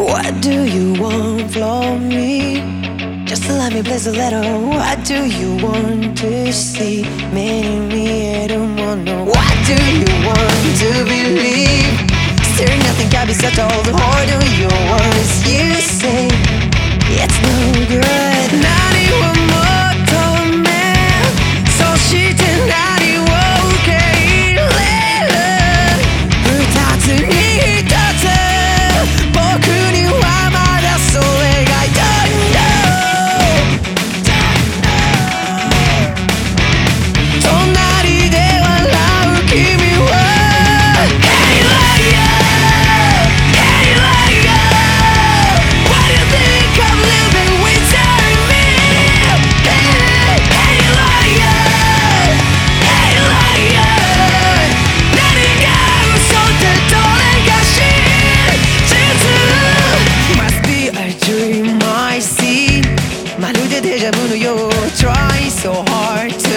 What do you want from me? Just let me place a letter. What do you want to see? Meaning me, I don't want no. What do you want to believe? Still nothing can be settled. try so hard